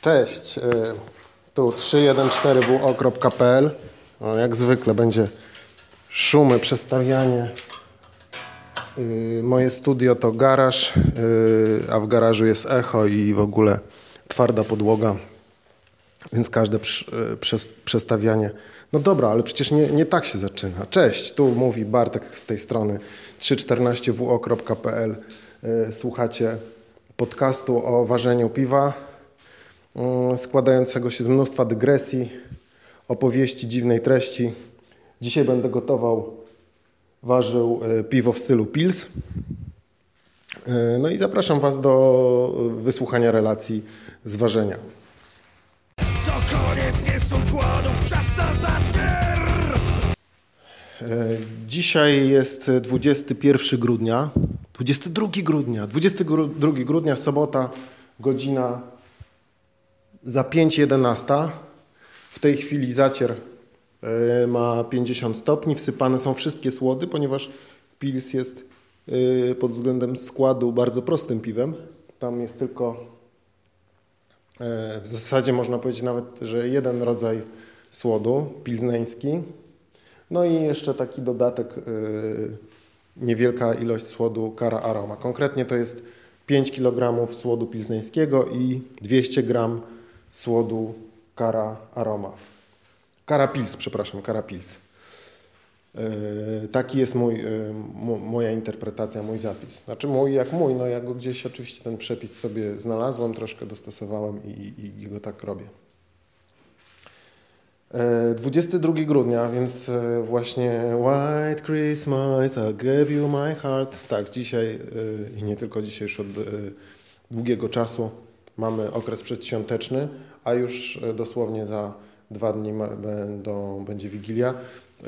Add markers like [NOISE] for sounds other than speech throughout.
Cześć, y, tu 314wo.pl no, Jak zwykle będzie szumy, przestawianie. Y, Moje studio to garaż, y, a w garażu jest echo i w ogóle twarda podłoga, więc każde przestawianie. No dobra, ale przecież nie, nie tak się zaczyna. Cześć, tu mówi Bartek z tej strony 314wo.pl. Y, Słuchacie podcastu o ważeniu piwa składającego się z mnóstwa dygresji, opowieści dziwnej treści. Dzisiaj będę gotował, ważył e, piwo w stylu Pils. E, No i zapraszam Was do wysłuchania relacji z ważenia. To koniec jest układów, czas na zacier! E, Dzisiaj jest 21 grudnia, 22 grudnia, 22 grudnia, sobota, godzina za 5.11. W tej chwili zacier e, ma 50 stopni, wsypane są wszystkie słody, ponieważ Pils jest e, pod względem składu bardzo prostym piwem. Tam jest tylko e, w zasadzie można powiedzieć nawet, że jeden rodzaj słodu, pilzneński. No i jeszcze taki dodatek, niewielka ilość słodu Kara Aroma. Konkretnie to jest 5 kg słodu pilzneńskiego i 200 g słodu Kara Aroma. Kara Pils, przepraszam, Kara Pils. Yy, taki jest mój, yy, mo- moja interpretacja, mój zapis. Znaczy mój jak mój, no ja go gdzieś oczywiście ten przepis sobie znalazłem, troszkę dostosowałem i, i, i go tak robię. E, 22 grudnia, więc właśnie White Christmas, I gave you my heart. Tak, dzisiaj i nie tylko dzisiaj, już od długiego czasu mamy okres przedświąteczny, a już e, dosłownie za dwa dni będą, będzie Wigilia. E,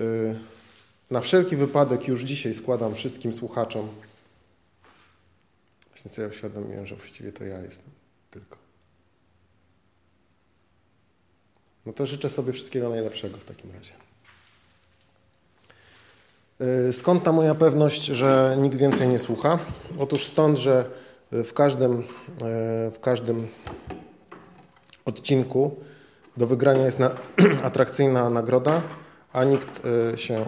Na wszelki wypadek już dzisiaj składam wszystkim słuchaczom. Właśnie sobie uświadomiłem, że właściwie to ja jestem tylko. No to życzę sobie wszystkiego najlepszego w takim razie. Yy, Skąd ta moja pewność, że nikt więcej nie słucha? Otóż stąd, że w każdym, yy, w każdym odcinku do wygrania jest na, [CLEARS THROAT] atrakcyjna nagroda, a nikt yy, się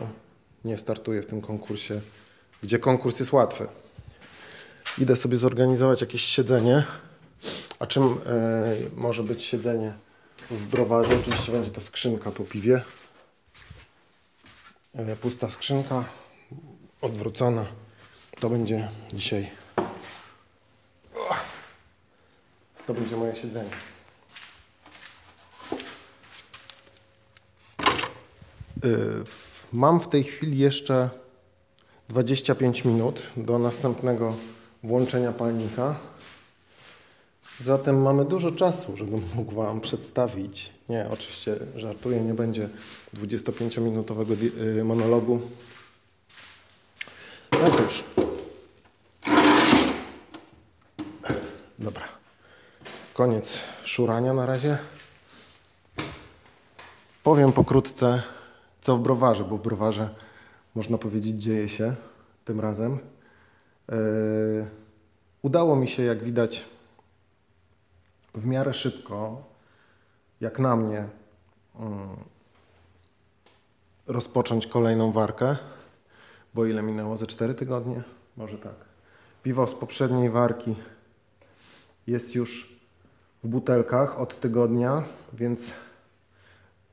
nie startuje w tym konkursie, gdzie konkurs jest łatwy. Idę sobie zorganizować jakieś siedzenie. A czym yy, może być siedzenie w browarze? Oczywiście będzie to skrzynka po piwie. E, Pusta skrzynka, odwrócona. To będzie dzisiaj. To będzie moje siedzenie. Y, Mam w tej chwili jeszcze 25 minut do następnego włączenia palnika. Zatem mamy dużo czasu, żebym mógł Wam przedstawić. Nie, oczywiście żartuję, nie będzie 25-minutowego di- y, monologu. No cóż. Dobra. Koniec szurania na razie. Powiem pokrótce, co w browarze, bo w browarze można powiedzieć dzieje się tym razem. Yy, udało mi się, jak widać, w miarę szybko, jak na mnie, mm, rozpocząć kolejną warkę, bo ile minęło? Ze 4 tygodnie? Może tak. Piwo z poprzedniej warki jest już w butelkach od tygodnia, więc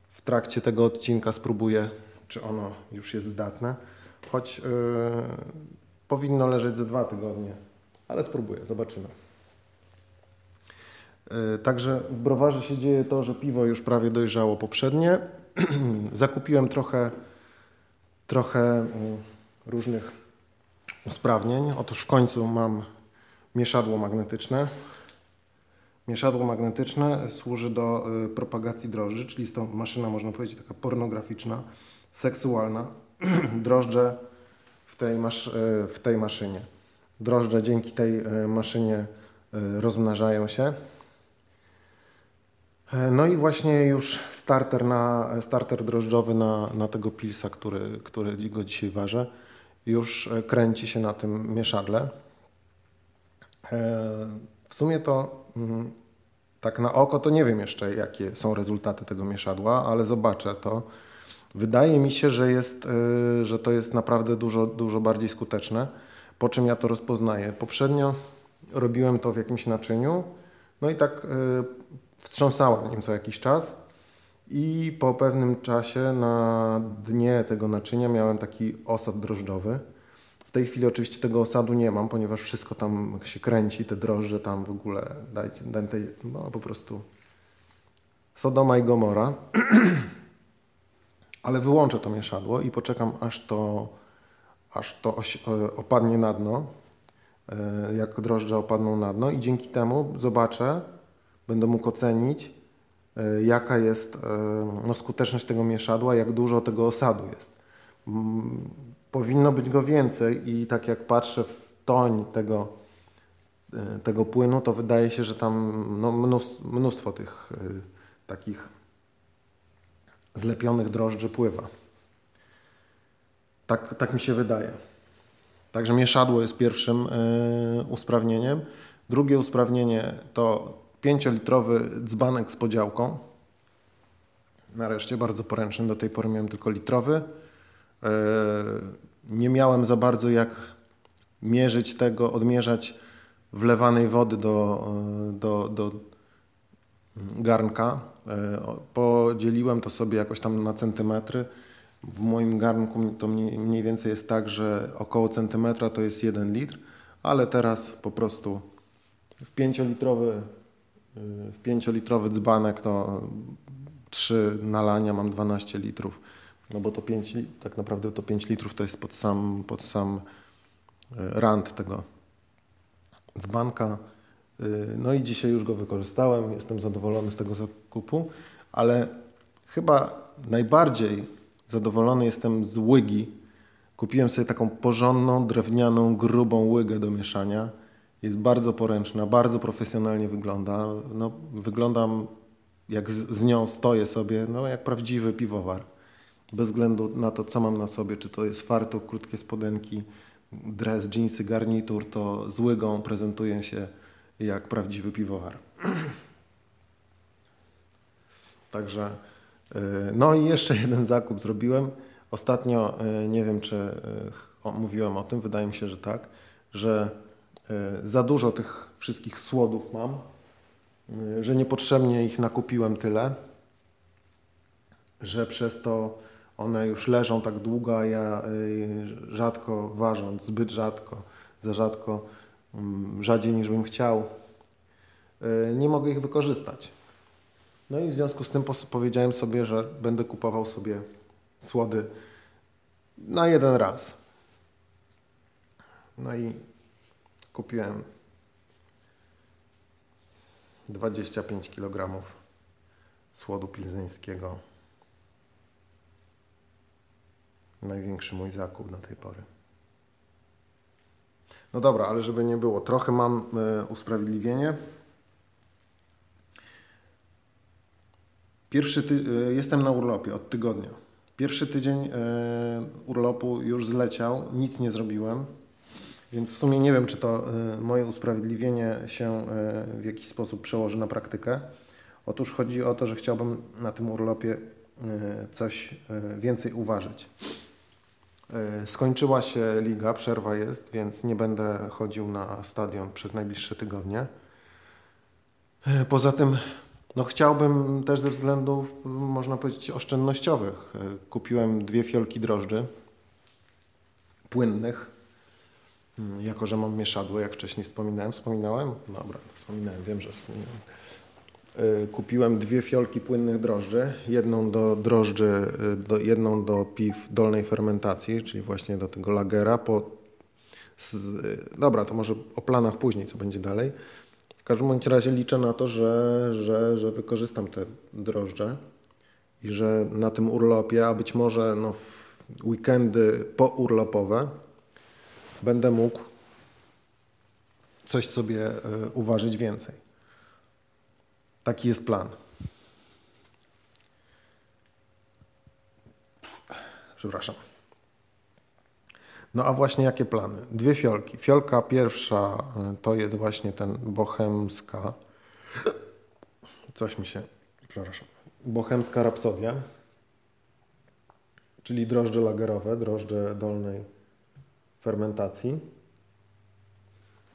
w trakcie tego odcinka spróbuję, czy ono już jest zdatne. Choć yy, powinno leżeć ze dwa tygodnie, ale spróbuję, zobaczymy. Yy, Także w browarze się dzieje to, że piwo już prawie dojrzało poprzednie. [CLEARS THROAT] Zakupiłem trochę, trochę mm, różnych usprawnień. Otóż w końcu mam mieszadło magnetyczne. Mieszadło magnetyczne służy do y, propagacji drożdży, czyli jest to maszyna, można powiedzieć, taka pornograficzna, seksualna. [CLEARS THROAT] Drożdże w tej, masz, y, w tej maszynie. Drożdże dzięki tej y, maszynie rozmnażają się. E, No i właśnie już starter, na, starter drożdżowy na, na tego pilsa, który, który go dzisiaj ważę, już e, kręci się na tym mieszadle. E, W sumie to Tak na oko to nie wiem jeszcze, jakie są rezultaty tego mieszadła, ale zobaczę to. Wydaje mi się, że, jest, yy, że to jest naprawdę dużo, dużo bardziej skuteczne. Po czym ja to rozpoznaję? Poprzednio robiłem to w jakimś naczyniu, no i tak yy, wstrząsałem nim co jakiś czas. I po pewnym czasie na dnie tego naczynia miałem taki osad drożdżowy. W tej chwili oczywiście tego osadu nie mam, ponieważ wszystko tam się kręci, te drożdże tam w ogóle, dajcie, dajcie no po prostu Sodoma i Gomora. [CLEARS THROAT] Ale wyłączę to mieszadło i poczekam aż to, aż to opadnie na dno, e, jak drożdże opadną na dno i dzięki temu zobaczę, będę mógł ocenić, E, jaka jest e, no, skuteczność tego mieszadła, jak dużo tego osadu jest. Powinno być go więcej i tak jak patrzę w toń tego, e, tego płynu, to wydaje się, że tam no, mnóstwo, mnóstwo tych takich zlepionych drożdży pływa. Tak, tak mi się wydaje. Także mieszadło jest pierwszym usprawnieniem. Drugie usprawnienie to 5-litrowy dzbanek z podziałką. Nareszcie bardzo poręczny. Do tej pory miałem tylko litrowy. E, nie miałem za bardzo jak mierzyć tego, odmierzać wlewanej wody do, e, do, do garnka. E, podzieliłem to sobie jakoś tam na centymetry. W moim garnku to mniej, więcej jest tak, że około centymetra to jest 1 litr, ale teraz po prostu w 5-litrowy w 5-litrowy dzbanek to 3 nalania mam 12 litrów. No bo to 5, tak naprawdę to 5 litrów to jest pod sam, pod sam e, rand tego dzbanka. E, no i dzisiaj już go wykorzystałem, jestem zadowolony z tego zakupu, ale chyba najbardziej zadowolony jestem z łygi. Kupiłem sobie taką porządną, drewnianą, grubą łygę do mieszania jest bardzo poręczna, bardzo profesjonalnie wygląda. No, wyglądam jak z, z, nią stoję sobie, no jak prawdziwy piwowar. Bez względu na to, co mam na sobie, czy to jest fartuch, krótkie spodenki, dres, dżinsy, garnitur, to z łygą prezentuję się jak prawdziwy piwowar. [CLEARS THROAT] Także, y, no i jeszcze jeden zakup zrobiłem. Ostatnio, y, nie wiem czy y, mówiłem o tym, wydaje mi się, że tak, że za dużo tych wszystkich słodów mam, że niepotrzebnie ich nakupiłem tyle, że przez to one już leżą tak długo, a ja e, rzadko ważąc, zbyt rzadko, za rzadko, mm, rzadziej niż bym chciał, nie mogę ich wykorzystać. No i w związku z tym powiedziałem sobie, że będę kupował sobie słody na jeden raz. No i kupiłem 25 kg słodu pilzeńskiego. Największy mój zakup na tej pory. No dobra, ale żeby nie było, trochę mam y, usprawiedliwienie. Pierwszy ty, y, jestem na urlopie od tygodnia. Pierwszy tydzień y, urlopu już zleciał, nic nie zrobiłem. Więc w sumie nie wiem, czy to moje usprawiedliwienie się w jakiś sposób przełoży na praktykę. Otóż chodzi o to, że chciałbym na tym urlopie coś więcej uważać. Skończyła się liga, przerwa jest, więc nie będę chodził na stadion przez najbliższe tygodnie. Poza tym no chciałbym też ze względów, można powiedzieć, oszczędnościowych. Kupiłem dwie fiolki drożdży płynnych Mm, jako, że mam mieszadło, jak wcześniej wspominałem, wspominałem? Dobra, wspominałem, wiem, że wspominałem. Y, kupiłem dwie fiolki płynnych drożdży, jedną do drożdży, y, do, jedną do piw dolnej fermentacji, czyli właśnie do tego lagera. Po, z, y, dobra, to może o planach później, co będzie dalej. W każdym bądź razie liczę na to, że, że, że wykorzystam te drożdże i że na tym urlopie, a być może no, w weekendy pourlopowe, będę mógł coś sobie e, uważać więcej. Taki jest plan. Przepraszam. No a właśnie jakie plany? Dwie fiolki. Fiolka pierwsza e, to jest właśnie ten bohemska coś mi się, przepraszam, bohemska rapsodia, czyli drożdże lagerowe, drożdże dolnej fermentacji.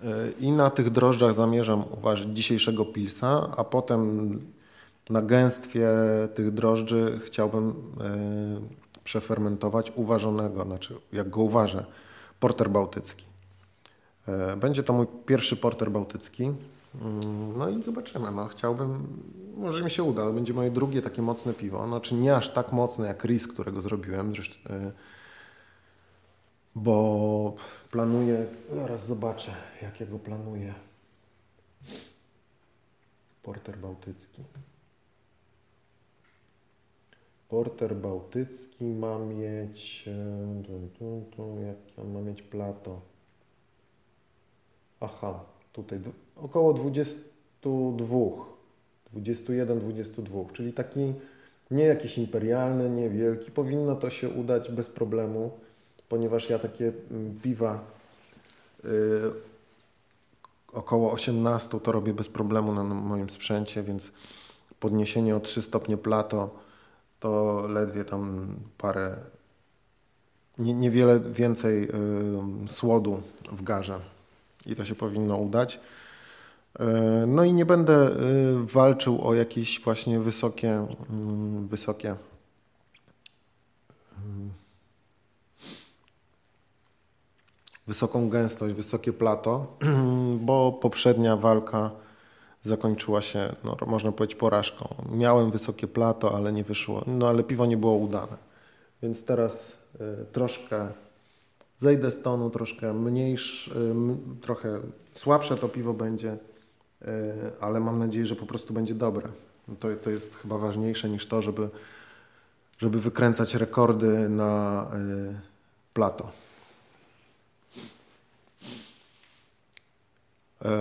E, I na tych drożdżach zamierzam uważać dzisiejszego pilsa, a potem na gęstwie tych drożdży chciałbym e, przefermentować uważonego, znaczy jak go uważę, porter bałtycki. E, będzie to mój pierwszy porter bałtycki. Mm, no i zobaczymy. No, chciałbym, może mi się uda, ale będzie moje drugie takie mocne piwo. Znaczy nie aż tak mocne jak Ris, którego zrobiłem. Zresztą, bo planuję, zaraz zobaczę, jakiego planuję. Porter bałtycki. Porter bałtycki ma mieć, e, jak on ma mieć plato. Aha, tutaj około 22, 21, 22, czyli taki nie jakiś imperialny, niewielki. Powinno to się udać bez problemu ponieważ ja takie mm, piwa y, około 18 to robię bez problemu na moim sprzęcie, więc podniesienie o 3 stopnie plato to ledwie tam parę, nie, niewiele więcej y, słodu w garze i to się powinno udać. Y, no i nie będę walczył o jakieś właśnie wysokie, mm, wysokie wysoką gęstość, wysokie plato, [CLEARS THROAT] bo poprzednia walka zakończyła się, no, można powiedzieć, porażką. Miałem wysokie plato, ale nie wyszło, no ale piwo nie było udane. Więc teraz y, troszkę zejdę z tonu, troszkę mniejsze, y, trochę słabsze to piwo będzie, y, ale mam nadzieję, że po prostu będzie dobre. No to, to jest chyba ważniejsze niż to, żeby, żeby wykręcać rekordy na y, plato.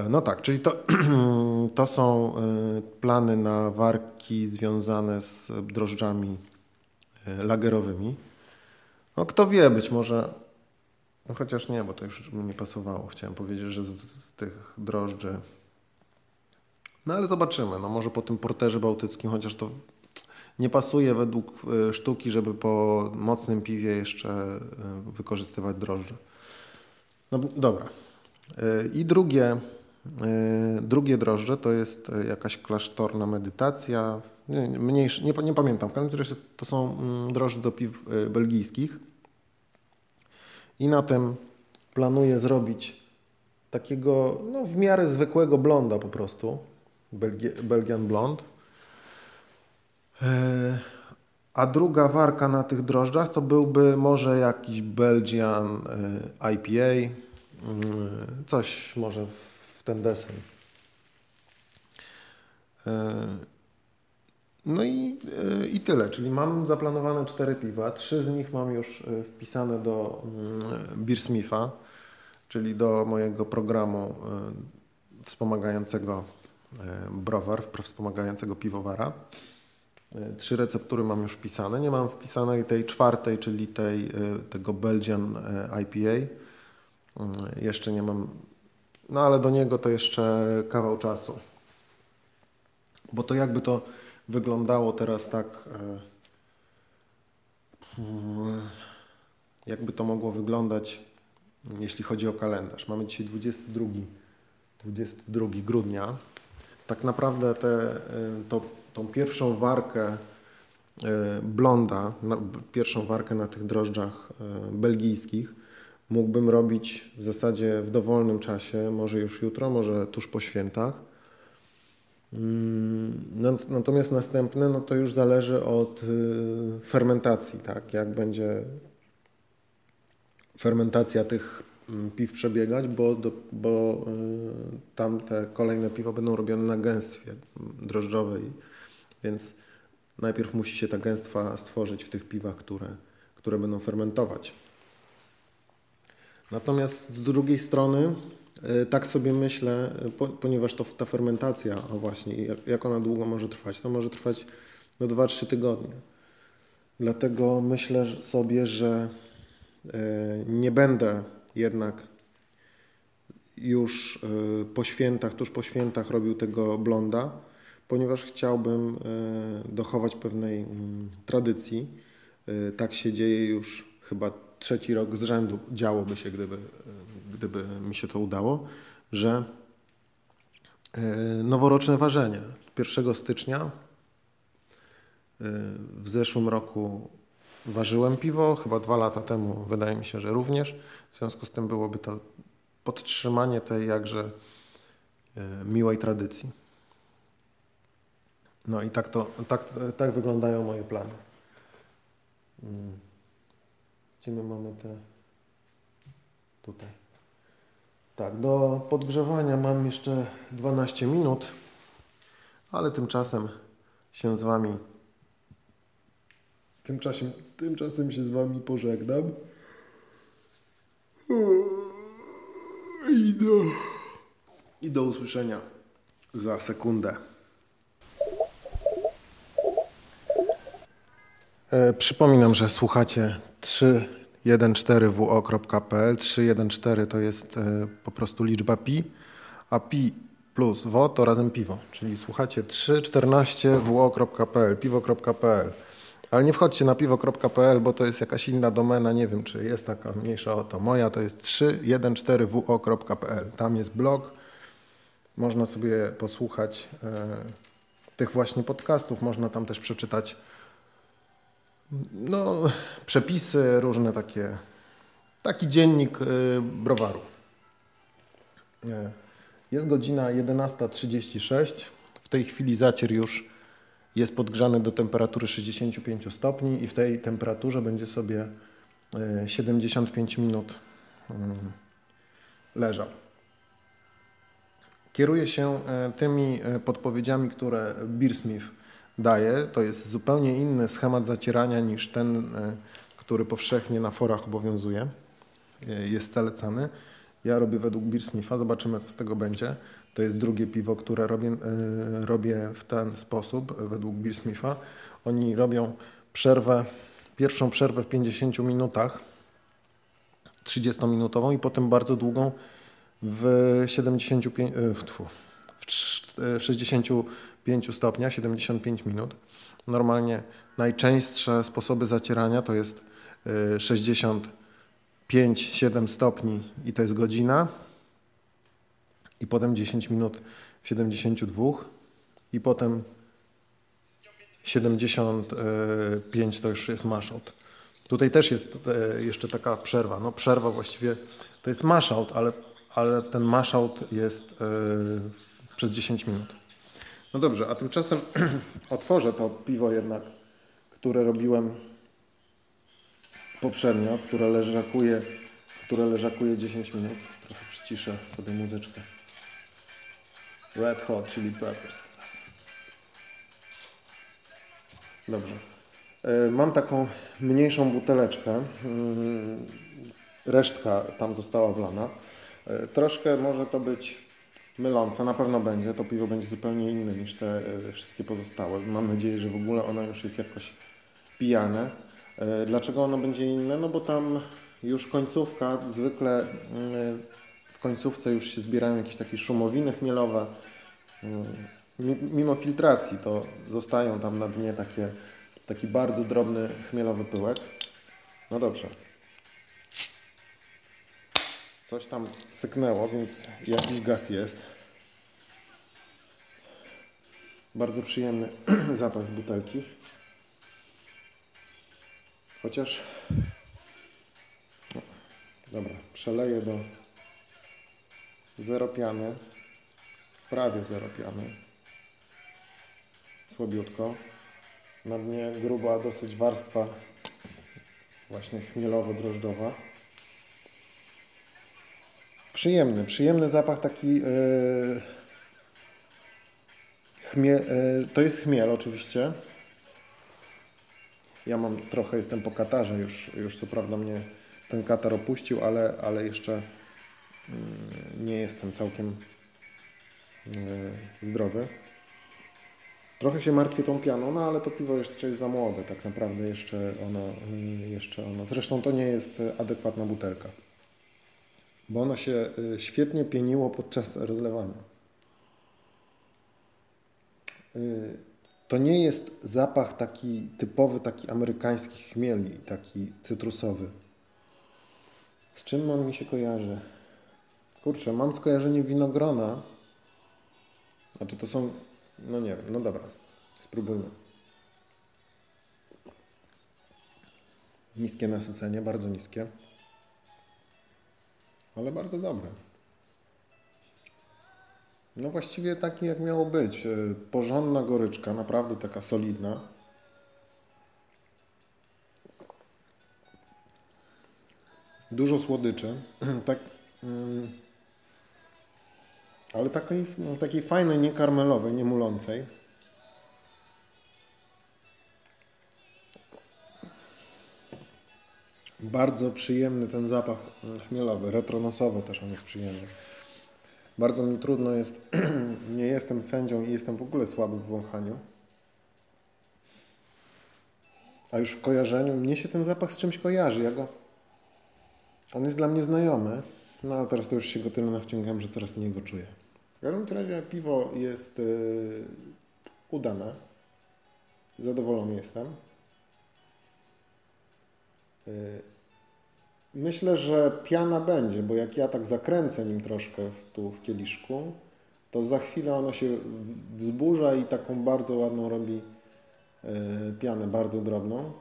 No tak, czyli to, [CLEARS THROAT] to są e, plany na warki związane z drożdżami e, lagerowymi. No kto wie, być może, no chociaż nie, bo to już mi nie pasowało. Chciałem powiedzieć, że z, z tych drożdży. No ale zobaczymy. No może po tym porterze bałtyckim, chociaż to nie pasuje według sztuki, żeby po mocnym piwie jeszcze wykorzystywać drożdże. No dobra. I drugie, e, drugie drożdże to jest e, jakaś klasztorna medytacja. Mniejsze, nie, nie pamiętam, w każdym razie to są mm, drożdże do piw e, belgijskich. I na tym planuję zrobić takiego no, w miarę zwykłego blonda po prostu. Belgi Belgian Blond. A druga warka na tych drożdżach to byłby może jakiś Belgian IPA Mm, coś może w ten desen. E, no i, e, i tyle, czyli mam zaplanowane cztery piwa. Trzy z nich mam już e, wpisane do mm, Beersmitha, czyli do mojego programu wspomagającego browar, wspomagającego piwowara. Trzy receptury mam już wpisane. Nie mam wpisanej tej czwartej, czyli tej, tego Belgian IPA jeszcze nie mam, no ale do niego to jeszcze kawał czasu. Bo to jakby to wyglądało teraz tak, e, jakby to mogło wyglądać, jeśli chodzi o kalendarz. Mamy dzisiaj 22, 22 grudnia. Tak naprawdę te, e, to, tą pierwszą warkę e, blonda, pierwszą warkę na tych drożdżach belgijskich, mógłbym robić w zasadzie w dowolnym czasie, może już jutro, może tuż po świętach. Mm, natomiast następne, no to już zależy od y, fermentacji, tak? Jak będzie fermentacja tych mm, piw przebiegać, bo, bo y, tam te kolejne piwa będą robione na gęstwie drożdżowej, więc najpierw musi się ta gęstwa stworzyć w tych piwach, które, które będą fermentować. Natomiast z drugiej strony, e, tak sobie myślę, e, ponieważ to ta fermentacja, o właśnie, jak ona długo może trwać, to może trwać no 2-3 tygodnie. Dlatego myślę sobie, że e, nie będę jednak już po świętach, tuż po świętach robił tego blonda, ponieważ chciałbym dochować pewnej mm, tradycji. Tak się dzieje już chyba trzeci rok z rzędu. Działoby się, gdyby, gdyby mi się to udało, że e, noworoczne ważenie 1 stycznia e, w zeszłym roku ważyłem piwo, chyba dwa lata temu wydaje mi się, że również. W związku z tym byłoby to podtrzymanie tej jakże e, miłej tradycji. No i tak, to, tak, tak wyglądają moje plany. Gdzie my mamy te... Tutaj. Tak, do podgrzewania mam jeszcze 12 minut, ale tymczasem się z Wami Tymczasem, tymczasem się z Wami pożegnam. I do, I do usłyszenia za sekundę. E, przypominam, że słuchacie 314wo.pl. 314 to jest e, po prostu liczba pi, a pi plus wo to razem piwo. Czyli słuchacie 314wo.pl, piwo.pl. Ale nie wchodźcie na piwo.pl, bo to jest jakaś inna domena, nie wiem czy jest taka mniejsza o to. Moja to jest 314wo.pl. Tam jest blog, można sobie posłuchać e, tych właśnie podcastów, można tam też przeczytać no, przepisy, różne takie, taki dziennik y, browaru. E, Jest godzina 11.36. W tej chwili zacier już jest podgrzany do temperatury 65 stopni i w tej temperaturze będzie sobie e, 75 minut mm, leżał. Kieruję się tymi podpowiedziami, które Beersmith daje. To jest zupełnie inny schemat zacierania niż ten, e, który powszechnie na forach obowiązuje. E, Jest zalecany. Ja robię według Beersmitha, zobaczymy co z tego będzie. To jest drugie piwo, które robię, e, robię w ten sposób według Beersmitha. Oni robią przerwę, pierwszą przerwę w 50 minutach, 30-minutową i potem bardzo długą w 75, e, tfu, w trz- e, w 65 stopniach, 75 minut. Normalnie najczęstsze sposoby zacierania to jest e, 65-7 stopni i to jest godzina. I potem 10 minut w 72 i potem 75 to już jest mashout. Tutaj też jest e, jeszcze taka przerwa. No przerwa właściwie to jest mashout, ale, ale ten mashout jest e, przez 10 minut. No dobrze, a tymczasem [CLEARS THROAT] otworzę to piwo jednak, które robiłem poprzednio, które leżakuje, które leżakuje 10 minut. Trochę przyciszę sobie muzyczkę. Red Hot Chili Peppers teraz. Dobrze. E, Mam taką mniejszą buteleczkę. Mm, Resztka tam została wlana. E, Troszkę może to być mylące, na pewno będzie. To piwo będzie zupełnie inne niż te e, wszystkie pozostałe. Mam nadzieję, że w ogóle ono już jest jakoś pijane. E, Dlaczego ono będzie inne? No bo tam już końcówka, zwykle mm, w końcówce już się zbierają jakieś takie szumowiny chmielowe. Mm, mi- Mimo filtracji to zostają tam na dnie takie, taki bardzo drobny chmielowy pyłek. No dobrze. Coś tam syknęło, więc jakiś gaz jest. Bardzo przyjemny [CLEARS THROAT] zapach z butelki. Chociaż. No, dobra, przeleję do zero piany. Prawie zero piany. Słabiutko. Na dnie gruba dosyć warstwa właśnie chmielowo-drożdżowa. Przyjemny, przyjemny zapach taki yy, chmie, yy, to jest chmiel oczywiście. Ja mam trochę, jestem po katarze już, już co prawda mnie ten katar opuścił, ale, ale jeszcze yy, nie jestem całkiem yy, zdrowy. Trochę się martwię tą pianą, no ale to piwo jeszcze jest za młode, tak naprawdę jeszcze ono, jeszcze ono. Zresztą to nie jest adekwatna butelka bo ono się y, świetnie pieniło podczas rozlewania. y, to nie jest zapach taki typowy, taki amerykański chmieli, taki cytrusowy. Z czym on mi się kojarzy? Kurczę, mam skojarzenie winogrona. Znaczy to są, no nie wiem, no dobra, spróbujmy. Niskie nasycenie, bardzo niskie. Ale bardzo dobre. No właściwie taki jak miało być. E, Porządna goryczka, naprawdę taka solidna. Dużo słodyczy. [CLEARS THROAT] tak, mm, ale takiej, takiej fajnej, nie karmelowej, nie mulącej. Bardzo przyjemny ten zapach chmielowy, retronosowy też on jest przyjemny. Bardzo mi trudno jest, [CLEARS THROAT] nie jestem sędzią i jestem w ogóle słaby w wąchaniu. A już w kojarzeniu, mnie się ten zapach z czymś kojarzy. Ja go, on jest dla mnie znajomy, no ale teraz to już się go tyle nawciągam, że coraz mniej go czuję. W każdym razie piwo jest yy, udane. Zadowolony jestem. Yy, Myślę, że piana będzie, bo jak ja tak zakręcę nim troszkę w, tu w kieliszku, to za chwilę ono się wzburza i taką bardzo ładną robi e, pianę, bardzo drobną.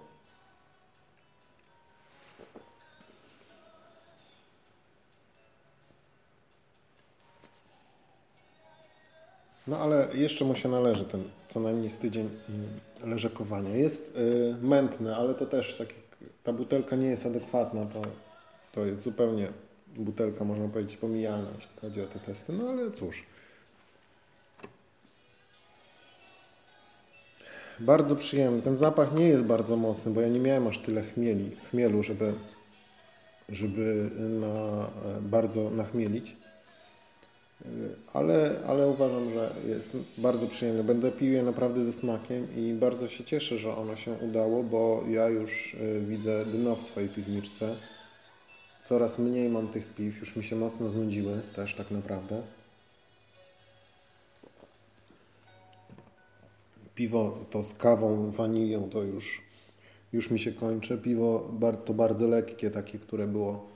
No ale jeszcze mu się należy ten co najmniej z tydzień mm, leżakowania. Jest y, mętne, ale to też tak ta butelka nie jest adekwatna, to, to jest zupełnie butelka, można powiedzieć, pomijalna, jeśli chodzi o te testy. No ale cóż. Bardzo przyjemny. Ten zapach nie jest bardzo mocny, bo ja nie miałem aż tyle chmieli, chmielu, żeby, żeby na, e, bardzo nachmielić. Y, Ale, ale uważam, że jest bardzo przyjemny. Będę pił je naprawdę ze smakiem i bardzo się cieszę, że ono się udało, bo ja już y, widzę dno w swojej piwniczce. Coraz mniej mam tych piw, już mi się mocno znudziły też tak naprawdę. Piwo to z kawą, wanilią to już, już mi się kończy. Piwo to bardzo lekkie, takie, które było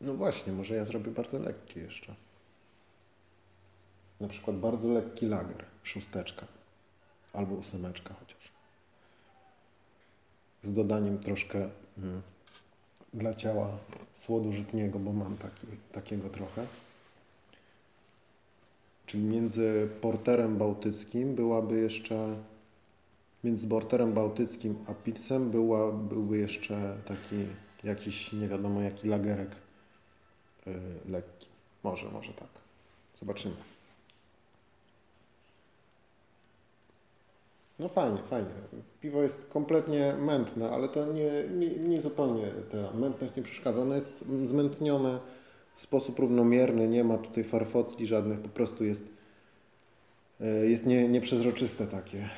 No właśnie, może ja zrobię bardzo lekkie jeszcze. Na przykład bardzo lekki lager, szósteczka albo ósemeczka chociaż. Z dodaniem troszkę mm, dla ciała słodu żytniego, bo mam taki, takiego trochę. Czyli między porterem bałtyckim byłaby jeszcze między porterem bałtyckim a pizzem była, byłby jeszcze taki jakiś nie wiadomo jaki lagerek lekki. Może, może tak. Zobaczymy. No fajnie, fajnie. Piwo jest kompletnie mętne, ale to nie, nie, nie zupełnie ta mętność nie przeszkadza. Ono jest zmętnione w sposób równomierny, nie ma tutaj farfocli żadnych, po prostu jest, yy, jest nie, nieprzezroczyste takie.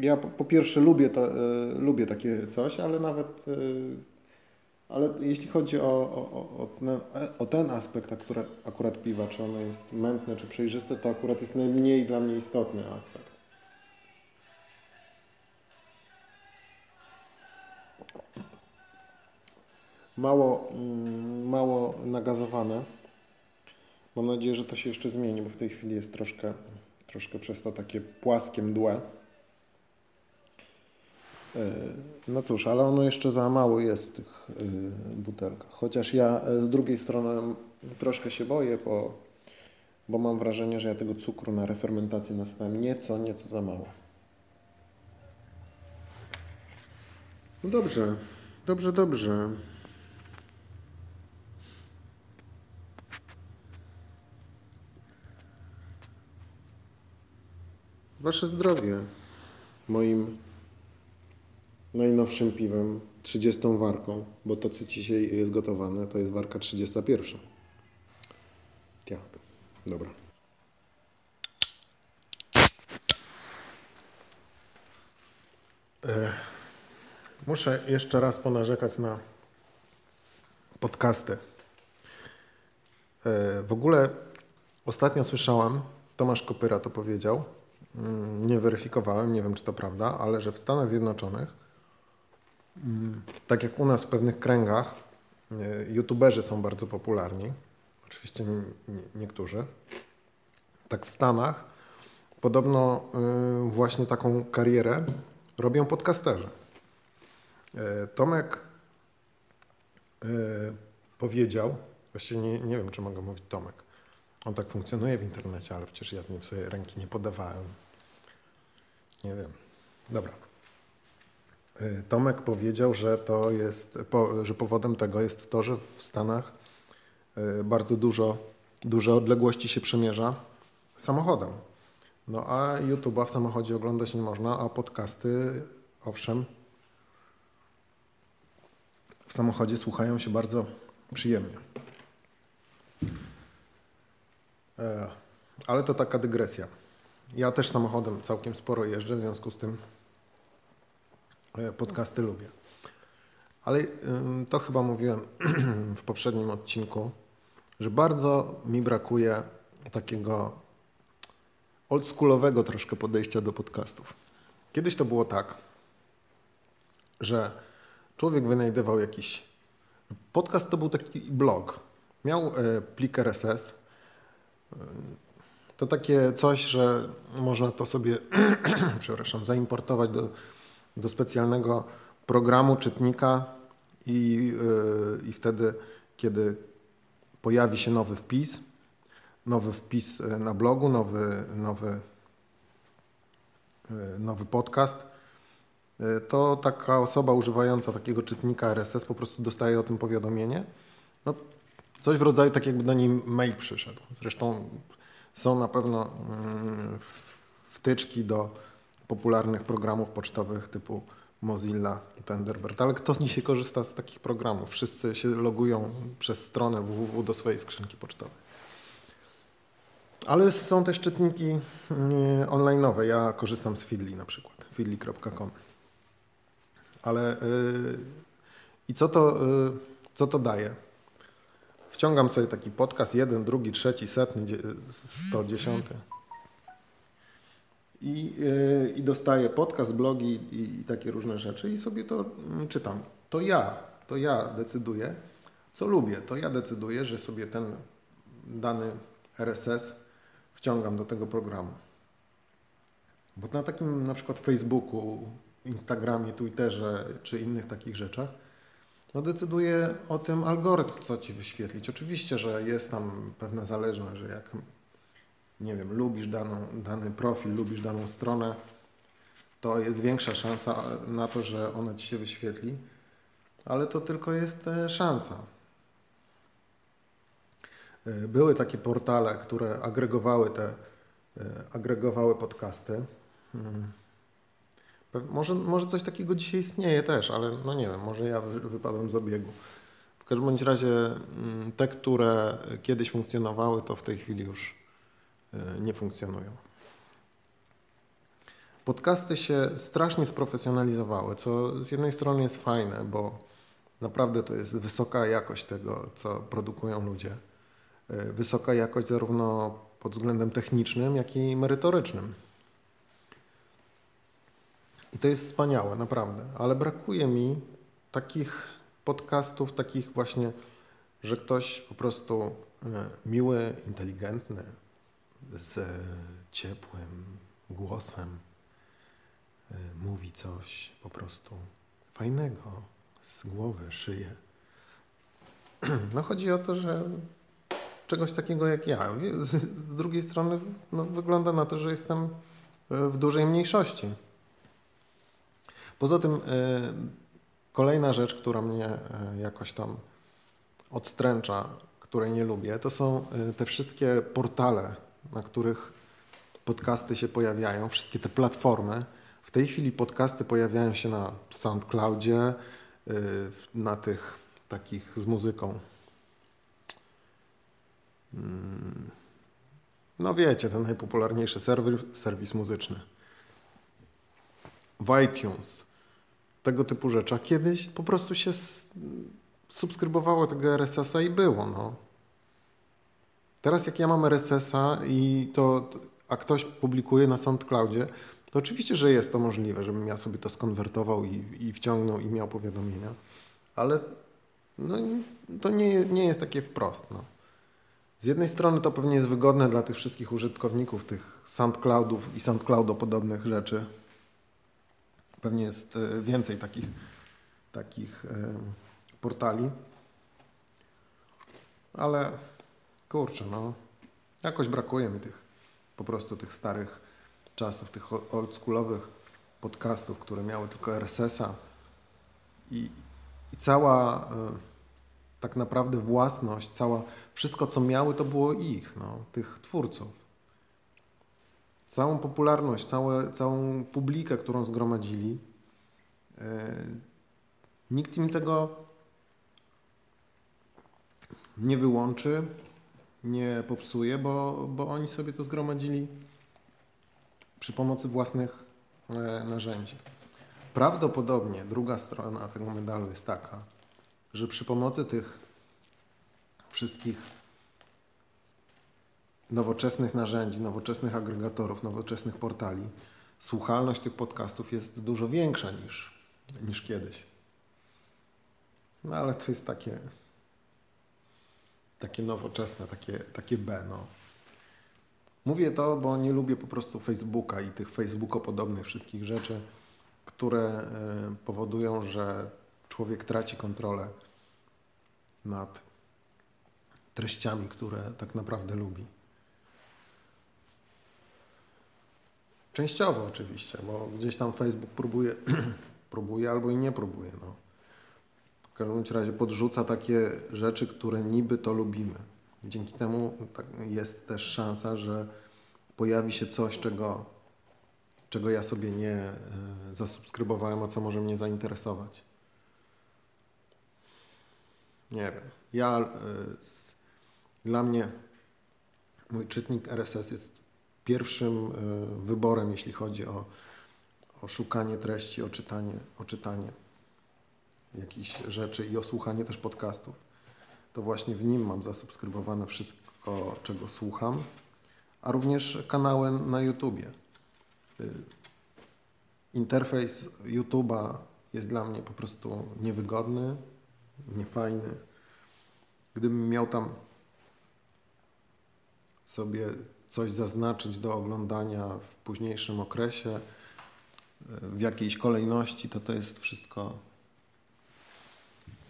Ja po, po pierwsze lubię, to, yy, lubię takie coś, ale nawet ale jeśli chodzi o, o, o, ten- o ten aspekt akurat, akurat piwa, czy ono jest mętne, czy przejrzyste, to akurat jest najmniej dla mnie istotny aspekt. Mało, mm, mało nagazowane. Mam nadzieję, że to się jeszcze zmieni, bo w tej chwili jest troszkę, troszkę przez to takie płaskie mdłe. E, No cóż, ale ono jeszcze za mało jest w tych y, butelkach. Chociaż ja e, z drugiej strony troszkę się boję, bo, bo mam wrażenie, że ja tego cukru na refermentację nasypałem nieco, nieco za mało. No dobrze, dobrze, dobrze. Wasze zdrowie moim najnowszym piwem, 30 warką, bo to co dzisiaj jest gotowane, to jest warka 31. Tak, dobra. E, Muszę jeszcze raz ponarzekać na podcasty. E, W ogóle Ostatnio słyszałem, Tomasz Kopyra to powiedział, mm, nie weryfikowałem, nie wiem czy to prawda, ale że w Stanach Zjednoczonych, tak jak u nas w pewnych kręgach, y, youtuberzy są bardzo popularni, oczywiście nie, nie, niektórzy, tak w Stanach podobno y, właśnie taką karierę robią podcasterzy. Y, Tomek powiedział, właściwie nie, nie wiem, czy mogę mówić Tomek, on tak funkcjonuje w internecie, ale przecież ja z nim sobie ręki nie podawałem. Nie wiem. Dobra. Y, Tomek powiedział, że to jest, że powodem tego jest to, że w Stanach y, bardzo dużo, duże odległości się przemierza samochodem. No a YouTube'a w samochodzie oglądać nie można, a podcasty, owszem, w samochodzie słuchają się bardzo przyjemnie. E, Ale to taka dygresja. Ja też samochodem całkiem sporo jeżdżę, w związku z tym e, podcasty lubię. Ale to chyba mówiłem [CLEARS THROAT] w poprzednim odcinku, że bardzo mi brakuje takiego oldschoolowego troszkę podejścia do podcastów. Kiedyś to było tak, że człowiek wynajdywał jakiś. Podcast to był taki blog. Miał e, plik RSS. To takie coś, że można to sobie, [CLEARS THROAT] przepraszam, zaimportować do, do specjalnego programu, czytnika i, e, i wtedy, kiedy pojawi się nowy wpis, nowy wpis e, na blogu, nowy, nowy, e, nowy podcast, to taka osoba używająca takiego czytnika RSS po prostu dostaje o tym powiadomienie. No, coś w rodzaju tak jakby do niej mail przyszedł. Zresztą są na pewno mm, wtyczki do popularnych programów pocztowych typu Mozilla, Thunderbird, ale kto z nich się korzysta z takich programów? Wszyscy się logują przez stronę www do swojej skrzynki pocztowej. Ale są też czytniki yy, online'owe. Ja korzystam z Feedly na przykład, feedly.com. Ale yy, i co to, yy, co to daje? Wciągam sobie taki podcast, jeden, drugi, trzeci, setny, sto dziesiąty. I, yy, I dostaję podcast, blogi i, i takie różne rzeczy i sobie to mm, czytam. To ja, to ja decyduję, co lubię. To ja decyduję, że sobie ten dany RSS wciągam do tego programu. Bo na takim na przykład Facebooku, Instagramie, Twitterze czy innych takich rzeczach, no decyduje o tym algorytm, co ci wyświetlić. Oczywiście, że jest tam pewna zależność, że jak nie wiem, lubisz daną, dany profil, lubisz daną stronę, to jest większa szansa na to, że ona ci się wyświetli, ale to tylko jest e, szansa. E, Były takie portale, które agregowały te, e, agregowały podcasty. Hmm. Może, może coś takiego dzisiaj istnieje też, ale no nie wiem, może ja wy- wypadłem z obiegu. W każdym razie mm, te, które kiedyś funkcjonowały, to w tej chwili już e, nie funkcjonują. Podcasty się strasznie sprofesjonalizowały, co z jednej strony jest fajne, bo naprawdę to jest wysoka jakość tego, co produkują ludzie. E, Wysoka jakość zarówno pod względem technicznym, jak i merytorycznym. I to jest wspaniałe, naprawdę. Ale brakuje mi takich podcastów, takich właśnie, że ktoś po prostu e, miły, inteligentny, z ciepłym głosem e, mówi coś po prostu fajnego z głowy, szyję. [CLEARS THROAT] No chodzi o to, że czegoś takiego jak ja. Z, drugiej strony no, wygląda na to, że jestem e, w dużej mniejszości. Poza tym e, kolejna rzecz, która mnie jakoś tam odstręcza, której nie lubię, to są te wszystkie portale, na których podcasty się pojawiają, wszystkie te platformy. W tej chwili podcasty pojawiają się na SoundCloudzie, w- na tych takich z muzyką. Mm, No wiecie, ten najpopularniejszy serwer, serwis muzyczny. W iTunes. Tego typu rzeczy. A kiedyś po prostu się subskrybowało tego RSS-a i było. No. Teraz jak ja mam RSS-a i to, a ktoś publikuje na SoundCloudzie, to oczywiście, że jest to możliwe, żebym ja sobie to skonwertował i, i wciągnął i miał powiadomienia, ale no, to nie, nie jest takie wprost. No. Z jednej strony to pewnie jest wygodne dla tych wszystkich użytkowników tych SoundCloudów i SoundCloudo podobnych rzeczy. Pewnie jest e, więcej takich, takich e, portali. Ale kurczę, no. Jakoś brakuje mi tych po prostu tych starych czasów, tych oldschoolowych podcastów, które miały tylko RSS-a i, i cała e, tak naprawdę własność, cała, wszystko co miały to było ich, no, tych twórców. Całą popularność, całe, całą publikę, którą zgromadzili, e, nikt im tego nie wyłączy, nie popsuje, bo, bo oni sobie to zgromadzili przy pomocy własnych e, narzędzi. Prawdopodobnie druga strona tego medalu jest taka, że przy pomocy tych wszystkich nowoczesnych narzędzi, nowoczesnych agregatorów, nowoczesnych portali, słuchalność tych podcastów jest dużo większa niż, niż kiedyś. No ale to jest takie, takie nowoczesne, takie, takie B. No. Mówię to, bo nie lubię po prostu Facebooka i tych Facebookopodobnych wszystkich rzeczy, które e, powodują, że człowiek traci kontrolę nad treściami, które tak naprawdę lubi. Częściowo oczywiście, bo gdzieś tam Facebook próbuje, [CLEARS THROAT] próbuje albo i nie próbuje. No. W każdym razie podrzuca takie rzeczy, które niby to lubimy. Dzięki temu tak, jest też szansa, że pojawi się coś, czego, czego ja sobie nie e, zasubskrybowałem, a co może mnie zainteresować. Nie wiem. Ja, e, dla mnie mój czytnik RSS jest pierwszym e, wyborem, jeśli chodzi o, o szukanie treści, o czytanie, o czytanie jakichś rzeczy i o słuchanie też podcastów. To właśnie w nim mam zasubskrybowane wszystko, czego słucham, a również kanały na YouTubie. Y, interfejs YouTube'a jest dla mnie po prostu niewygodny, niefajny. Gdybym miał tam sobie coś zaznaczyć do oglądania w późniejszym okresie, w jakiejś kolejności, to to jest wszystko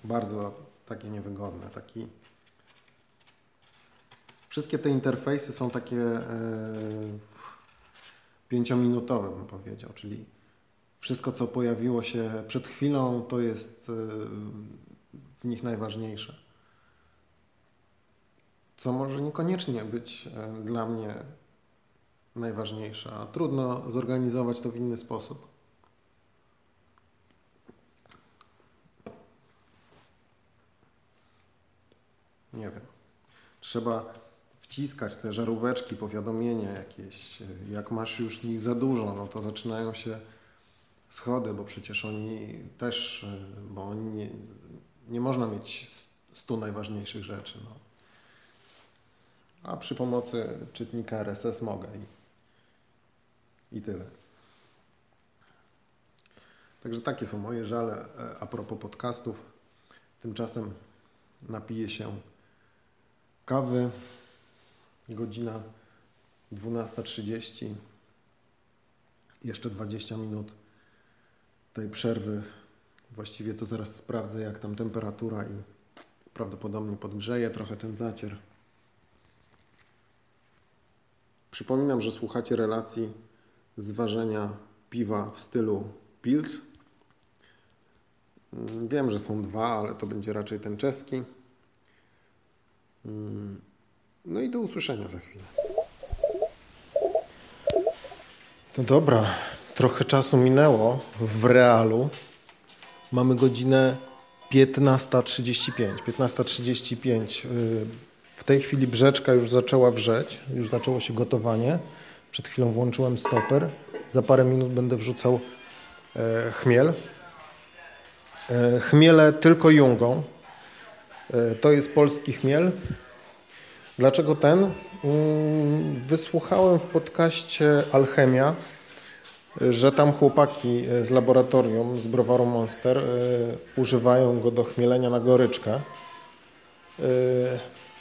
bardzo takie niewygodne. Taki... Wszystkie te interfejsy są takie e, pięciominutowe, bym powiedział, czyli wszystko, co pojawiło się przed chwilą, to jest e, w nich najważniejsze. Co może niekoniecznie być e, dla mnie najważniejsze, a trudno zorganizować to w inny sposób. Nie wiem. Trzeba wciskać te żaróweczki, powiadomienia jakieś. Jak masz już ich za dużo, no to zaczynają się schody, bo przecież oni też, bo oni nie, nie można mieć stu najważniejszych rzeczy. No. A przy pomocy czytnika RSS mogę i, i tyle. Także takie są moje żale e, a propos podcastów. Tymczasem napiję się kawy. Godzina 12.30. Jeszcze 20 minut tej przerwy. Właściwie to zaraz sprawdzę, jak tam temperatura i prawdopodobnie podgrzeję trochę ten zacier. Przypominam, że słuchacie relacji zważenia piwa w stylu Pils. Wiem, że są dwa, ale to będzie raczej ten czeski. Mm, no i do usłyszenia za chwilę. No dobra, trochę czasu minęło w realu. Mamy godzinę 15.35. 15.35. W tej chwili brzeczka już zaczęła wrzeć, już zaczęło się gotowanie. Przed chwilą włączyłem stoper. Za parę minut będę wrzucał e, chmiel. E, chmiele tylko jungą. E, to jest polski chmiel. Dlaczego ten? Mm, Wysłuchałem w podcaście Alchemia, y, że tam chłopaki y, z laboratorium, z browaru Monster, używają go do chmielenia na goryczkę.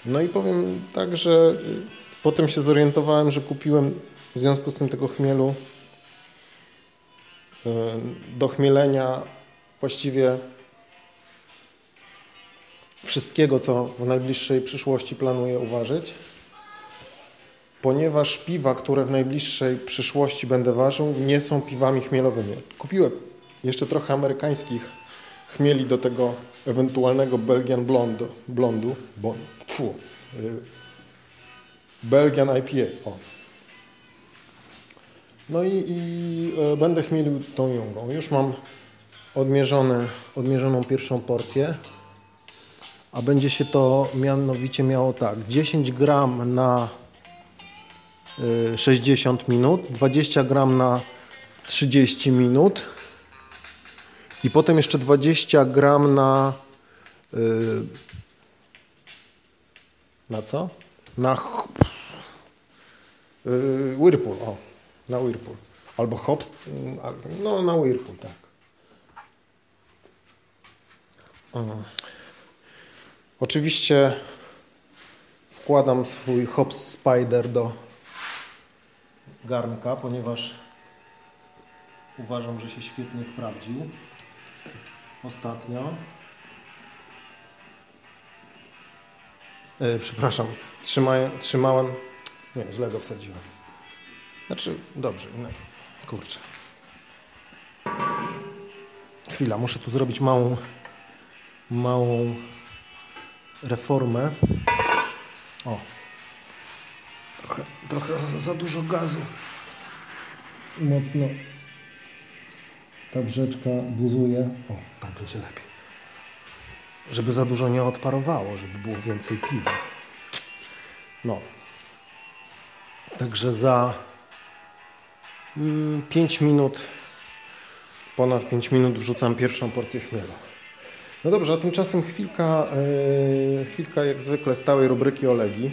No i powiem tak, że potem się zorientowałem, że kupiłem w związku z tym tego chmielu do chmielenia właściwie wszystkiego, co w najbliższej przyszłości planuję uważać, ponieważ piwa, które w najbliższej przyszłości będę ważył, nie są piwami chmielowymi. Kupiłem jeszcze trochę amerykańskich chmieli do tego ewentualnego Belgian Blondu, blondu bo, tfu, y, Belgian IPA. O. No i, i e, będę chmielił tą jungą. Już mam odmierzone, odmierzoną pierwszą porcję a będzie się to mianowicie miało tak, 10 gram na y, 60 minut, 20 gram na 30 minut i potem jeszcze 20 gram na y, na co? Na y, Whirlpool, o, na Whirlpool. Albo y, al- no na Whirlpool, tak. Oczywiście wkładam swój Hops Spider do garnka, ponieważ uważam, że się świetnie sprawdził ostatnio. E, przepraszam, trzymałem, trzymałem. Nie, źle go wsadziłem. Znaczy, dobrze, no, kurczę. Chwila, muszę tu zrobić małą, małą reformę. O. Trochę, trochę za, za dużo gazu. Mocno ta brzeczka buzuje. O, tak będzie lepiej. Żeby za dużo nie odparowało, żeby było więcej piwa. No. Także za 5 minut, ponad 5 minut wrzucam pierwszą porcję chmielu. No dobrze, a tymczasem chwilka, yy, chwilka jak zwykle stałej rubryki Olegi.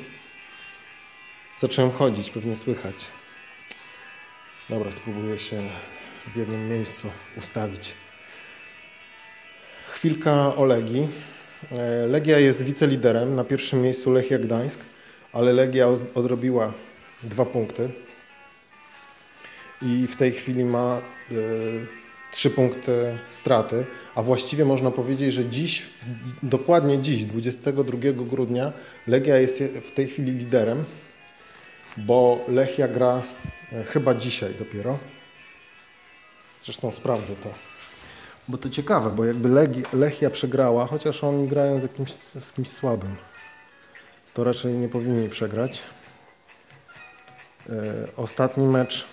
Zacząłem chodzić, pewnie słychać. Dobra, spróbuję się w jednym miejscu ustawić. Chwilka Olegi. E, Legia jest wiceliderem, na pierwszym miejscu Lechia Gdańsk, ale Legia od- odrobiła dwa punkty i w tej chwili ma y, trzy punkty straty, a właściwie można powiedzieć, że dziś, dokładnie dziś, 22 grudnia, Legia jest je- w tej chwili liderem, bo Lechia gra e, chyba dzisiaj dopiero. Zresztą sprawdzę to. Bo to ciekawe, bo jakby Lechia przegrała, chociaż oni grają z, jakimś, z kimś słabym, to raczej nie powinni przegrać. E, ostatni mecz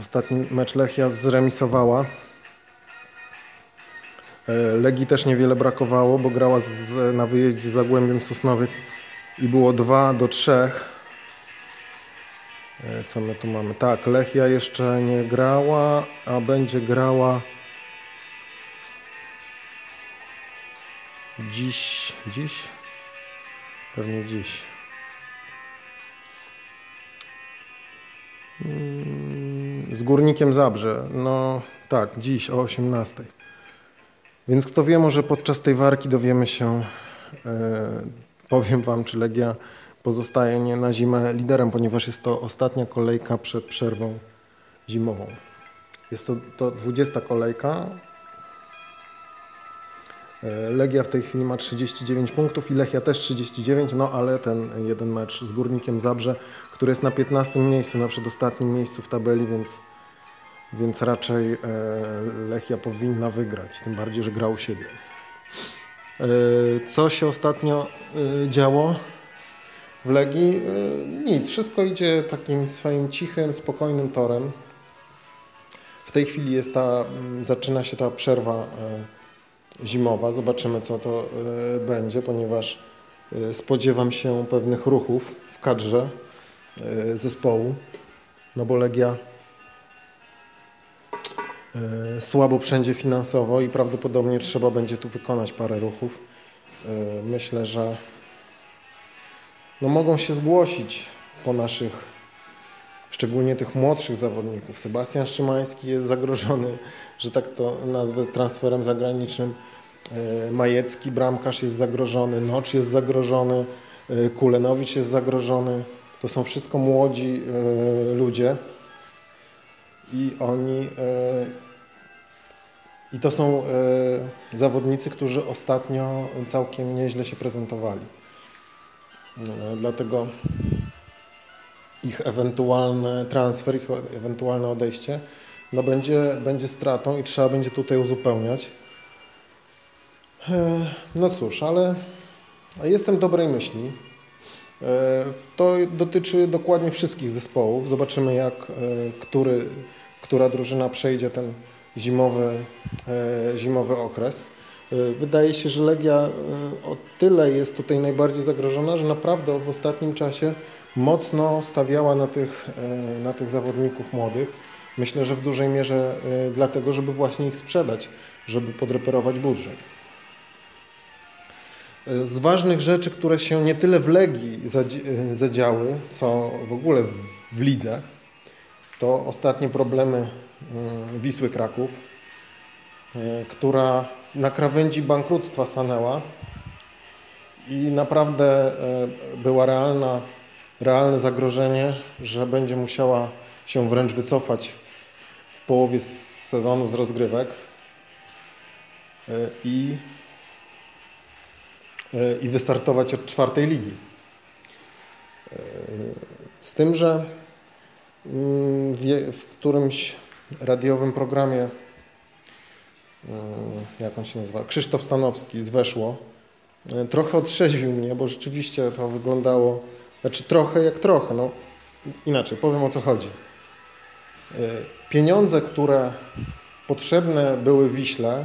Ostatni mecz Lechia zremisowała. E, Legii też niewiele brakowało, bo grała z, na wyjeździe z Zagłębiem Sosnowiec i było 2 do 3. E, Co my tu mamy? Tak, Lechia jeszcze nie grała, a będzie grała dziś. Dziś? Pewnie dziś. Z Górnikiem Zabrze. No tak, dziś o 18. Więc kto wie, może podczas tej warki dowiemy się, e, powiem Wam, czy Legia pozostaje nie na zimę liderem, ponieważ jest to ostatnia kolejka przed przerwą zimową. Jest to, to 20 kolejka. E, Legia w tej chwili ma 39 punktów i Lechia też 39, no ale ten jeden mecz z Górnikiem Zabrze, który jest na 15 miejscu, na przedostatnim miejscu w tabeli, więc, więc raczej e, Lechia powinna wygrać, tym bardziej, że gra u siebie. E, Co się ostatnio e, działo w Legii? Nic, wszystko idzie takim swoim cichym, spokojnym torem. W tej chwili jest ta, mm, zaczyna się ta przerwa zimowa. Zobaczymy, co to będzie, ponieważ spodziewam się pewnych ruchów w kadrze zespołu, no bo Legia słabo wszędzie finansowo i prawdopodobnie trzeba będzie tu wykonać parę ruchów. E, Myślę, że no mogą się zgłosić po naszych, szczególnie tych młodszych zawodników. Sebastian Szymański jest zagrożony, że tak to nazwę, transferem zagranicznym. E, Majecki, bramkarz jest zagrożony, Nocz jest zagrożony, e, Kulenowicz jest zagrożony. To są wszystko młodzi e, ludzie i oni i to są zawodnicy, którzy ostatnio całkiem nieźle się prezentowali. Dlatego ich ewentualny transfer, ich ewentualne odejście no będzie, będzie stratą i trzeba będzie tutaj uzupełniać. E, no cóż, ale jestem dobrej myśli. E, to dotyczy dokładnie wszystkich zespołów. Zobaczymy, jak e, który, która drużyna przejdzie ten zimowy, zimowy okres. Wydaje się, że Legia o tyle jest tutaj najbardziej zagrożona, że naprawdę w ostatnim czasie mocno stawiała na tych, na tych zawodników młodych. Myślę, że w dużej mierze dlatego, żeby właśnie ich sprzedać, żeby podreperować budżet. Z ważnych rzeczy, które się nie tyle w Legii zadziały, co w ogóle w lidze, to ostatnie problemy Wisły Kraków, e, która na krawędzi bankructwa stanęła i naprawdę e, była realna, realne zagrożenie, że będzie musiała się wręcz wycofać w połowie sezonu z rozgrywek e, i E, i wystartować od czwartej ligi. E, z tym, że mm, w którymś radiowym programie, mm, jak on się nazywa, Krzysztof Stanowski z Weszło, e, trochę otrzeźwił mnie, bo rzeczywiście to wyglądało, znaczy trochę jak trochę, no inaczej, powiem o co chodzi. Pieniądze, które potrzebne były Wiśle,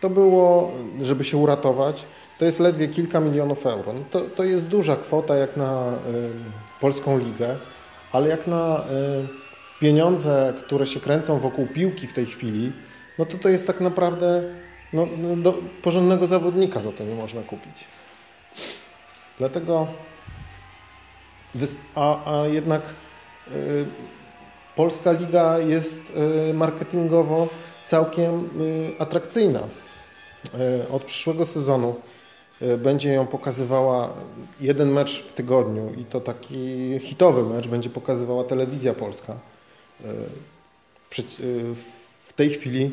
to było, żeby się uratować, to jest ledwie kilka milionów euro. No to, to jest duża kwota jak na y, polską ligę, ale jak na y, pieniądze, które się kręcą wokół piłki w tej chwili, no to to jest tak naprawdę no, no do porządnego zawodnika za to nie można kupić. Dlatego, a, a jednak y, polska liga jest y, marketingowo całkiem y, atrakcyjna. Od przyszłego sezonu będzie ją pokazywała jeden mecz w tygodniu i to taki hitowy mecz będzie pokazywała telewizja polska. E, w, e, w tej chwili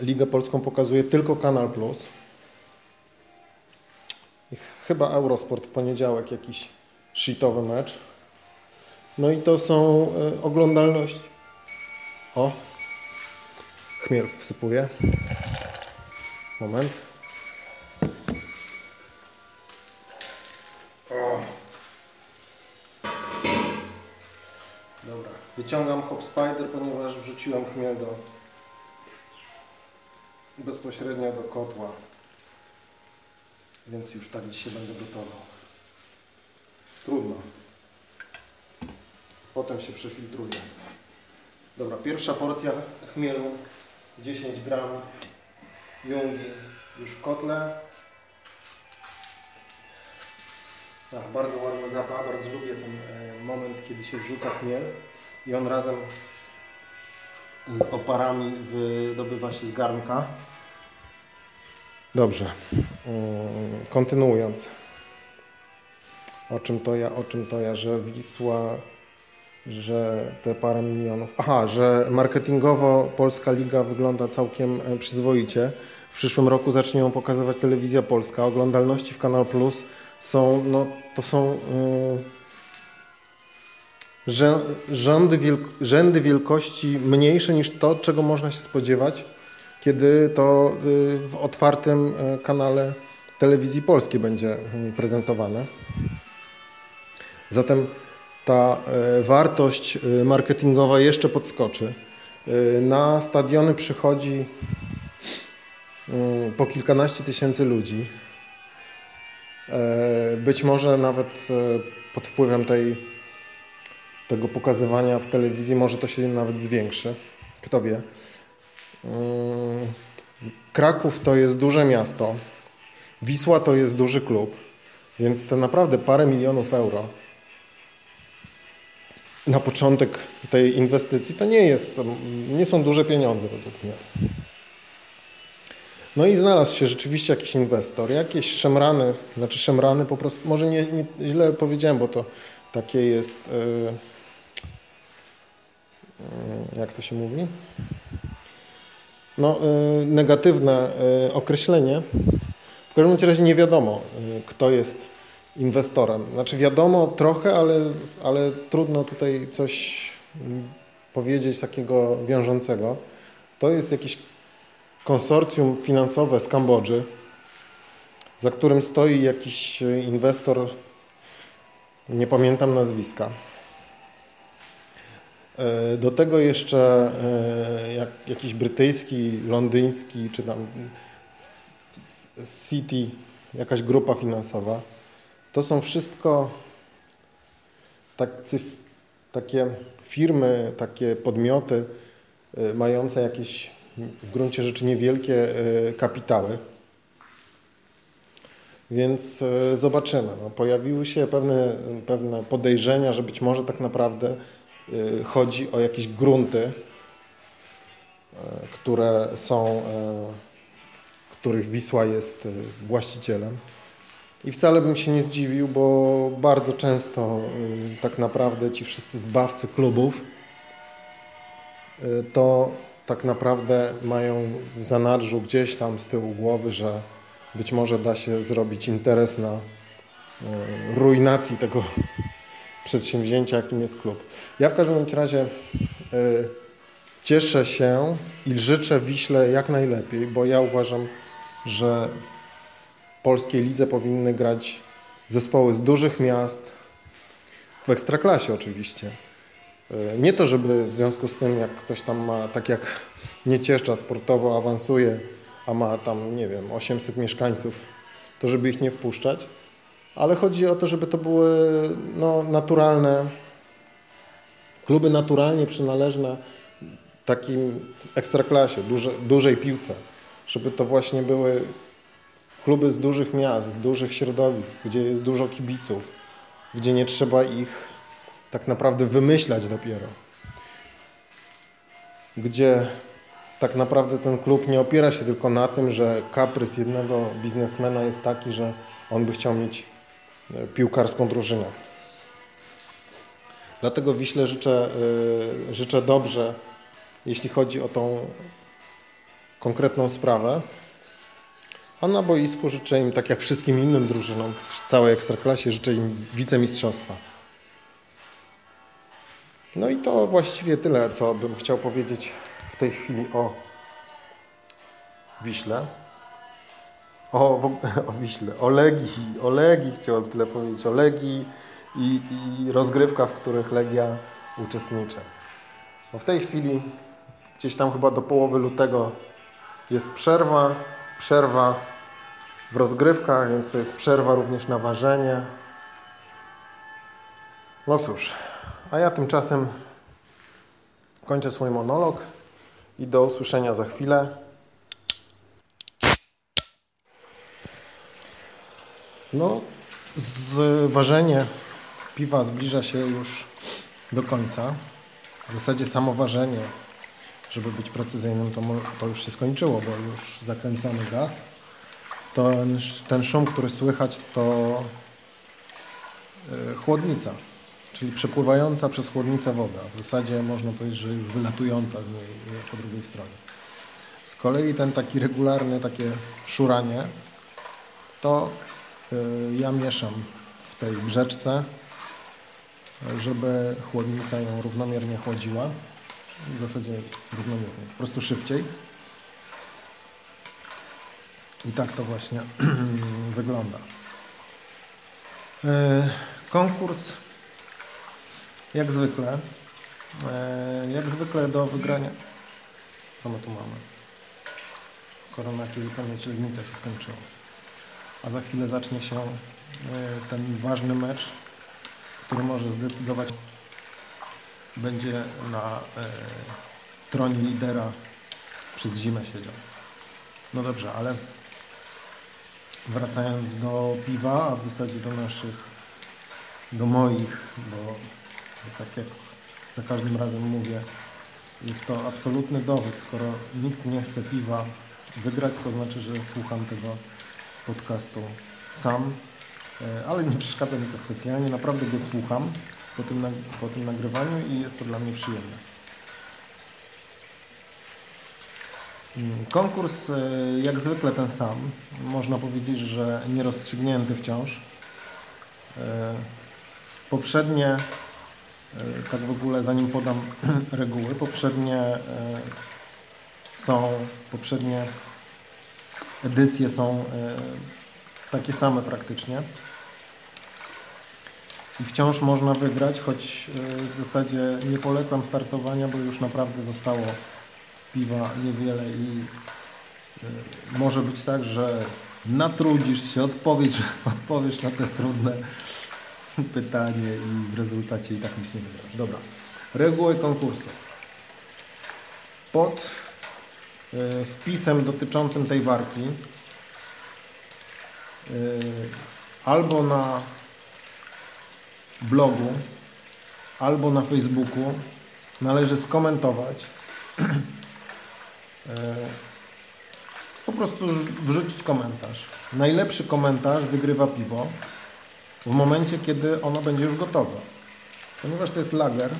Ligę Polską pokazuje tylko Kanal Plus. I chyba Eurosport w poniedziałek jakiś shitowy mecz. No i to są oglądalności. O, chmiel wsypuje. Moment. Wyciągam Hop Spider, ponieważ wrzuciłem chmiel do bezpośrednio do kotła. Więc już tak dzisiaj będę gotował. Trudno. Potem się przefiltruje. Dobra, pierwsza porcja chmielu 10 gram jungi już w kotle. Bardzo ładny zapach, bardzo lubię ten e, moment, kiedy się wrzuca chmiel i on razem z oparami wydobywa się z garnka. Dobrze, mm, kontynuując. O czym to ja, o czym to ja, że Wisła, że te parę milionów. Aha, że marketingowo Polska Liga wygląda całkiem e, przyzwoicie. W przyszłym roku zacznie ją pokazywać telewizja polska. Oglądalności w Kanal Plus są, no to są. Yy, rzędy, rzędy wielkości mniejsze niż to, czego można się spodziewać, kiedy to y, w otwartym y, kanale telewizji polskiej będzie y, prezentowane. Zatem ta wartość marketingowa jeszcze podskoczy. Na stadiony przychodzi po kilkanaście tysięcy ludzi. Być może nawet pod wpływem tej tego pokazywania w telewizji, może to się nawet zwiększy. Kto wie. Mm, Kraków to jest duże miasto. Wisła to jest duży klub. Więc to naprawdę parę milionów euro na początek tej inwestycji to nie jest, nie są duże pieniądze według mnie. No i znalazł się rzeczywiście jakiś inwestor, jakieś szemrany, znaczy szemrany po prostu, może nie, nie źle powiedziałem, bo to takie jest, yy, jak to się mówi? No, yy, negatywne yy, określenie. W każdym razie nie wiadomo, kto jest inwestorem. Znaczy wiadomo trochę, ale, ale trudno tutaj coś mm, powiedzieć takiego wiążącego. To jest jakiś konsorcjum finansowe z Kambodży, za którym stoi jakiś e, inwestor, nie pamiętam nazwiska. E, Do tego jeszcze e, jak, jakiś brytyjski, londyński, czy tam City, jakaś grupa finansowa. To są wszystko tacy, takie firmy, takie podmioty y, mające jakieś w gruncie rzeczy niewielkie kapitały. Więc zobaczymy. No, pojawiły się pewne, pewne podejrzenia, że być może tak naprawdę chodzi o jakieś grunty, które są, których Wisła jest właścicielem. I wcale bym się nie zdziwił, bo bardzo często y, tak naprawdę ci wszyscy zbawcy klubów y, to tak naprawdę mają w zanadrzu gdzieś tam z tyłu głowy, że być może da się zrobić interes na y, ruinacji tego przedsięwzięcia, jakim jest klub. Ja w każdym razie cieszę się i życzę Wiśle jak najlepiej, bo ja uważam, że polskiej lidze powinny grać zespoły z dużych miast, w ekstraklasie oczywiście. E, nie to, żeby w związku z tym, jak ktoś tam ma, tak jak Niecieszcza sportowo awansuje, a ma tam, nie wiem, 800 mieszkańców, to żeby ich nie wpuszczać, ale chodzi o to, żeby to były no, naturalne, kluby naturalnie przynależne takim ekstraklasie, duże, dużej piłce, żeby to właśnie były kluby z dużych miast, z dużych środowisk, gdzie jest dużo kibiców, gdzie nie trzeba ich tak naprawdę wymyślać dopiero. Gdzie tak naprawdę ten klub nie opiera się tylko na tym, że kaprys jednego biznesmena jest taki, że on by chciał mieć piłkarską drużynę. Dlatego Wiśle życzę, yy, życzę dobrze, jeśli chodzi o tą konkretną sprawę. A na boisku życzę im, tak jak wszystkim innym drużynom w całej Ekstraklasie, życzę im wicemistrzostwa. No i to właściwie tyle, co bym chciał powiedzieć w tej chwili o Wiśle. O, [LAUGHS] o Wiśle, o Legii, o Legii chciałem tyle powiedzieć, o Legii i, i rozgrywka, w których Legia uczestniczy. No w tej chwili, gdzieś tam chyba do połowy lutego jest przerwa, przerwa w rozgrywkach, więc to jest przerwa również na ważenie. No cóż, a ja tymczasem kończę swój monolog i do usłyszenia za chwilę. No, ważenie piwa zbliża się już do końca. W zasadzie samo ważenie, żeby być precyzyjnym, to, to już się skończyło, bo już zakręcamy gaz ten, ten szum, który słychać, to e, chłodnica, czyli przepływająca przez chłodnicę woda. W zasadzie można powiedzieć, że już wylatująca z niej e, po drugiej stronie. Z kolei ten taki regularny, takie szuranie, to ja mieszam w tej brzeczce, żeby chłodnica ją równomiernie chłodziła. W zasadzie równomiernie, po prostu szybciej. I tak to właśnie [CLEARS THROAT] wygląda. E, konkurs jak zwykle, e, jak zwykle do wygrania. Co my tu mamy? Korona Kielce Mieczelnica się skończyła. A za chwilę zacznie się e, ten ważny mecz, który może zdecydować będzie na tronie lidera przez zimę siedział. No dobrze, ale wracając do piwa, a w zasadzie do naszych, do moich, bo tak jak za każdym razem mówię, jest to absolutny dowód. Skoro nikt nie chce piwa wygrać, to znaczy, że słucham tego podcastu sam, E, ale nie przeszkadza mi to specjalnie. Naprawdę go słucham po tym, po tym nagrywaniu i jest to dla mnie przyjemne. Mm, Konkurs e, jak zwykle ten sam. Można powiedzieć, że nierozstrzygnięty wciąż. E, Poprzednie, tak w ogóle zanim podam [CLEARS THROAT] reguły, poprzednie są, poprzednie edycje są e, takie same praktycznie. I wciąż można wygrać, choć e, w zasadzie nie polecam startowania, bo już naprawdę zostało piwa niewiele i e, może być tak, że natrudzisz się, odpowiesz, [LAUGHS] odpowiesz na te trudne pytanie i w rezultacie i tak nic nie wygrasz. Dobra. Reguły konkursu. Pod wpisem dotyczącym tej warki e, albo na blogu, albo na Facebooku należy skomentować e, po prostu wrzucić komentarz. Najlepszy komentarz wygrywa piwo w momencie, kiedy ono będzie już gotowe. Ponieważ to jest lager,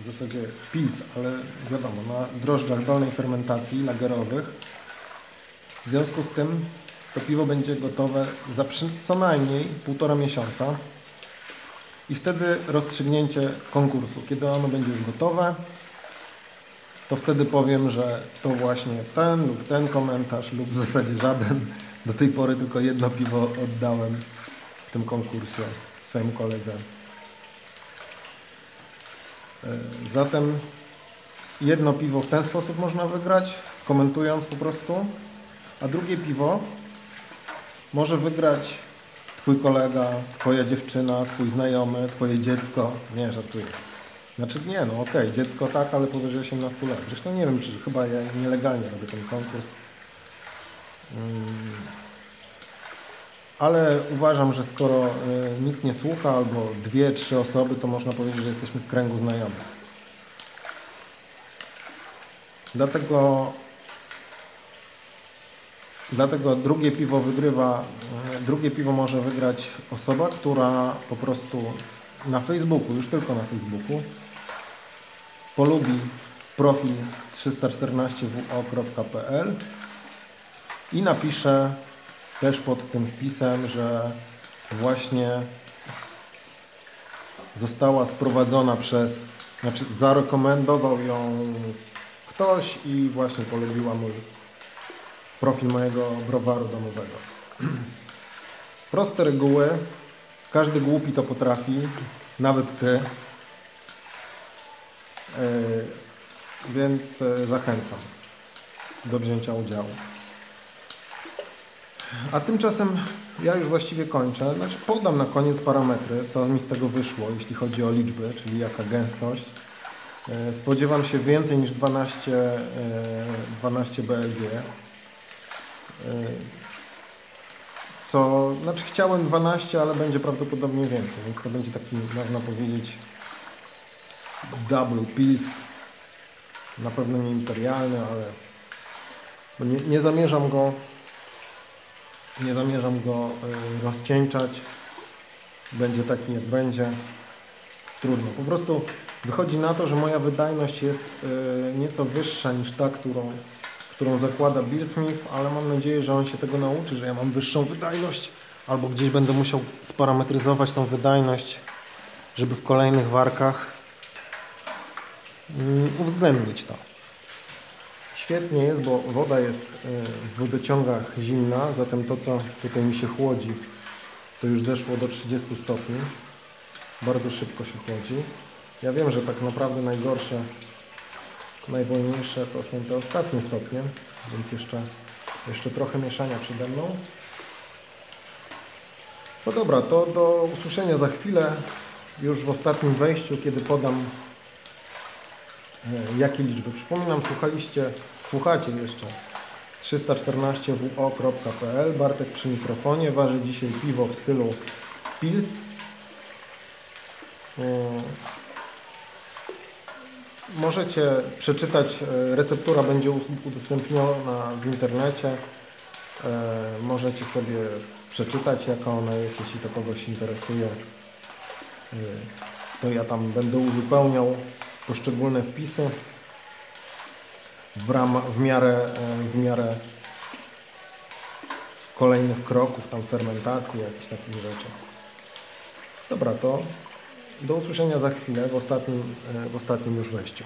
w zasadzie pils, ale wiadomo, na drożdżach dolnej fermentacji lagerowych. W związku z tym to piwo będzie gotowe za co najmniej półtora miesiąca. I wtedy rozstrzygnięcie konkursu. Kiedy ono będzie już gotowe, to wtedy powiem, że to właśnie ten lub ten komentarz lub w zasadzie żaden. Do tej pory tylko jedno piwo oddałem w tym konkursie swojemu koledze. E, Zatem jedno piwo w ten sposób można wygrać, komentując po prostu, a drugie piwo może wygrać Twój kolega, Twoja dziewczyna, Twój znajomy, Twoje dziecko. Nie, żartuję. Znaczy nie, no okej, dziecko tak, ale powyżej 18 lat. Zresztą nie wiem, czy chyba ja nielegalnie robię ten konkurs. Mm. Ale uważam, że skoro y, nikt nie słucha, albo dwie, trzy osoby, to można powiedzieć, że jesteśmy w kręgu znajomych. Dlatego, dlatego drugie piwo wygrywa, y, drugie piwo może wygrać osoba, która po prostu na Facebooku, już tylko na Facebooku, polubi profil 314wo.pl i napisze też pod tym wpisem, że właśnie została sprowadzona przez, znaczy zarekomendował ją ktoś i właśnie polubiła mój profil mojego browaru domowego. [CLEARS THROAT] Proste reguły, każdy głupi to potrafi, nawet ty. Yy, więc yy, zachęcam do wzięcia udziału. A tymczasem ja już właściwie kończę. Znaczy podam na koniec parametry, co mi z tego wyszło, jeśli chodzi o liczby, czyli jaka gęstość. Yy, Spodziewam się więcej niż 12, yy, 12 BLG. Co, znaczy chciałem 12, ale będzie prawdopodobnie więcej, więc to będzie taki, można powiedzieć, double pils. Na pewno nie imperialny, ale bo nie, nie zamierzam go nie zamierzam go y, rozcieńczać. Będzie taki jak będzie. Trudno. Po prostu wychodzi na to, że moja wydajność jest y, nieco wyższa niż ta, którą, którą zakłada Beersmith, ale mam nadzieję, że on się tego nauczy, że ja mam wyższą wydajność albo gdzieś będę musiał sparametryzować tą wydajność, żeby w kolejnych warkach mm, uwzględnić to. Świetnie jest, bo woda jest y, w wodociągach zimna, zatem to, co tutaj mi się chłodzi, to już zeszło do 30 stopni. Bardzo szybko się chłodzi. Ja wiem, że tak naprawdę najgorsze, najwolniejsze to są te ostatnie stopnie, więc jeszcze, jeszcze trochę mieszania przede mną. No dobra, to do usłyszenia za chwilę, już w ostatnim wejściu, kiedy podam e, jakie liczby. Przypominam, słuchaliście, słuchacie jeszcze 314wo.pl. Bartek przy mikrofonie. Waży dzisiaj piwo w stylu Pils. Mm. Możecie przeczytać, e, receptura będzie udostępniona w internecie. E, Możecie sobie przeczytać, jaka ona jest, jeśli to kogoś interesuje. E, To ja tam będę uzupełniał poszczególne wpisy w, ram, w, miarę, e, w miarę kolejnych kroków, tam fermentacji, jakichś takich rzeczy. Dobra, to do usłyszenia za chwilę w ostatnim, e, w ostatnim już wejściu.